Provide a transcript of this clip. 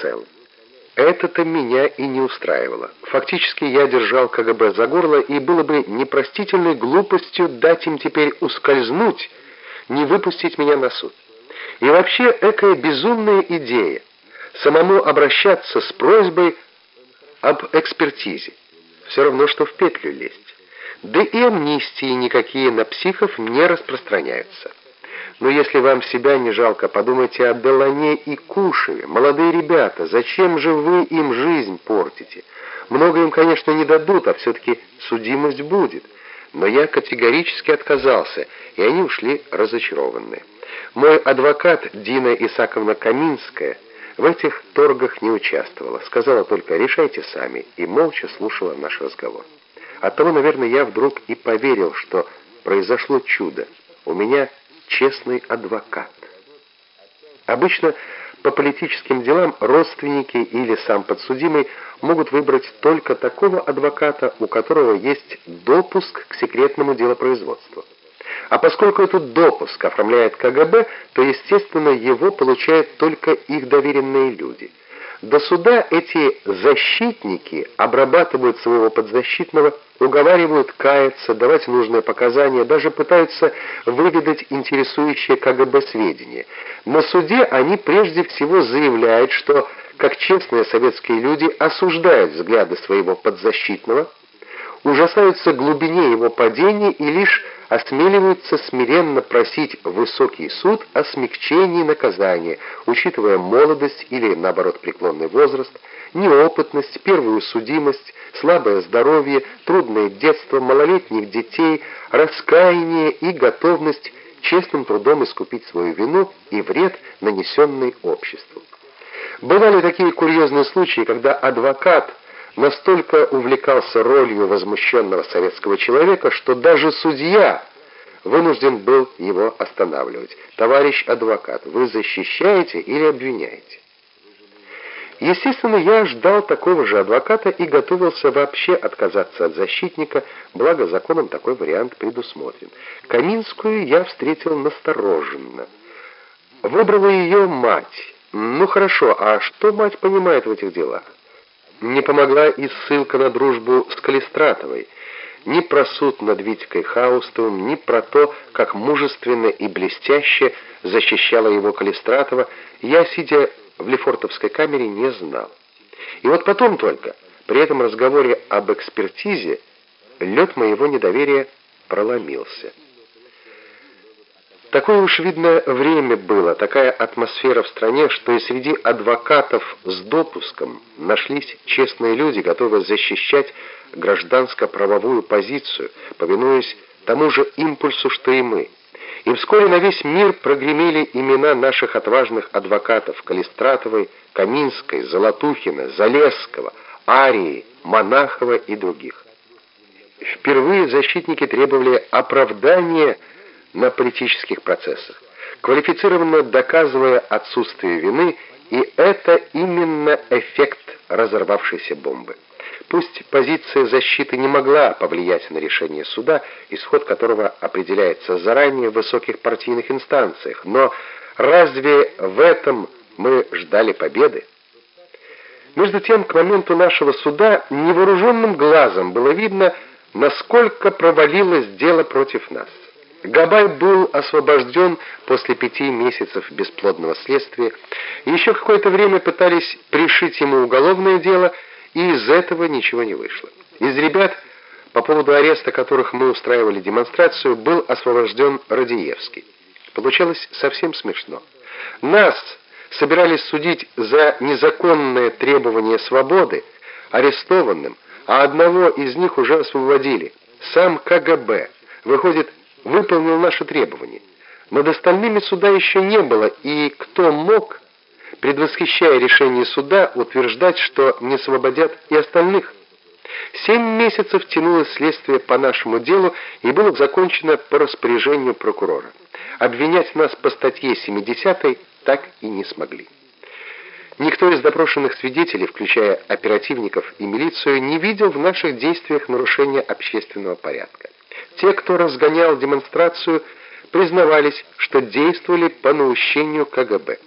целым. Это-то меня и не устраивало. Фактически я держал КГБ за горло, и было бы непростительной глупостью дать им теперь ускользнуть, не выпустить меня на суд. И вообще, экая безумная идея самому обращаться с просьбой об экспертизе. Все равно, что в петлю лезть. Да и амнистии никакие на психов не распространяются. Но если вам себя не жалко, подумайте о Делане и Кушеве. Молодые ребята, зачем же вы им жизнь портите? Много им, конечно, не дадут, а все-таки судимость будет. Но я категорически отказался, и они ушли разочарованные. Мой адвокат Дина Исаковна Каминская в этих торгах не участвовала, сказала только «решайте сами» и молча слушала наш разговор. Оттого, наверное, я вдруг и поверил, что произошло чудо. У меня честный адвокат. Обычно по политическим делам родственники или сам подсудимый могут выбрать только такого адвоката, у которого есть допуск к секретному делопроизводству. А поскольку этот допуск оформляет КГБ, то, естественно, его получают только их доверенные люди – до суда эти защитники обрабатывают своего подзащитного, уговаривают каяться, давать нужные показания, даже пытаются выведать интересующие КГБ сведения. На суде они прежде всего заявляют, что, как честные советские люди, осуждают взгляды своего подзащитного, ужасаются глубине его падения и лишь осмеливаются смиренно просить высокий суд о смягчении наказания, учитывая молодость или, наоборот, преклонный возраст, неопытность, первую судимость, слабое здоровье, трудное детство малолетних детей, раскаяние и готовность честным трудом искупить свою вину и вред, нанесенный обществу. Бывали такие курьезные случаи, когда адвокат – настолько увлекался ролью возмущенного советского человека, что даже судья вынужден был его останавливать. «Товарищ адвокат, вы защищаете или обвиняете?» Естественно, я ждал такого же адвоката и готовился вообще отказаться от защитника, благо законом такой вариант предусмотрен. Каминскую я встретил настороженно. Выбрала ее мать. Ну хорошо, а что мать понимает в этих делах? Не помогла и ссылка на дружбу с Калистратовой. Ни про суд над Витькой Хаустовым, ни про то, как мужественно и блестяще защищала его Калистратова, я, сидя в Лефортовской камере, не знал. И вот потом только, при этом разговоре об экспертизе, лед моего недоверия проломился. Такое уж, видно, время было, такая атмосфера в стране, что и среди адвокатов с допуском нашлись честные люди, готовые защищать гражданско-правовую позицию, повинуясь тому же импульсу, что и мы. И вскоре на весь мир прогремели имена наших отважных адвокатов Калистратовой, Каминской, Золотухина, Залесского, Арии, Монахова и других. Впервые защитники требовали оправдания на политических процессах, квалифицированно доказывая отсутствие вины, и это именно эффект разорвавшейся бомбы. Пусть позиция защиты не могла повлиять на решение суда, исход которого определяется заранее в высоких партийных инстанциях, но разве в этом мы ждали победы? Между тем, к моменту нашего суда невооруженным глазом было видно, насколько провалилось дело против нас. Габай был освобожден после пяти месяцев бесплодного следствия. Еще какое-то время пытались пришить ему уголовное дело, и из этого ничего не вышло. Из ребят, по поводу ареста которых мы устраивали демонстрацию, был освобожден Радиевский. Получалось совсем смешно. Нас собирались судить за незаконное требование свободы арестованным, а одного из них уже освободили. Сам КГБ. Выходит, выполнил наши требования. Над остальными суда еще не было, и кто мог, предвосхищая решение суда, утверждать, что не освободят и остальных? Семь месяцев тянулось следствие по нашему делу и было закончено по распоряжению прокурора. Обвинять нас по статье 70 так и не смогли. Никто из допрошенных свидетелей, включая оперативников и милицию, не видел в наших действиях нарушения общественного порядка. Те, кто разгонял демонстрацию, признавались, что действовали по наущению КГБ.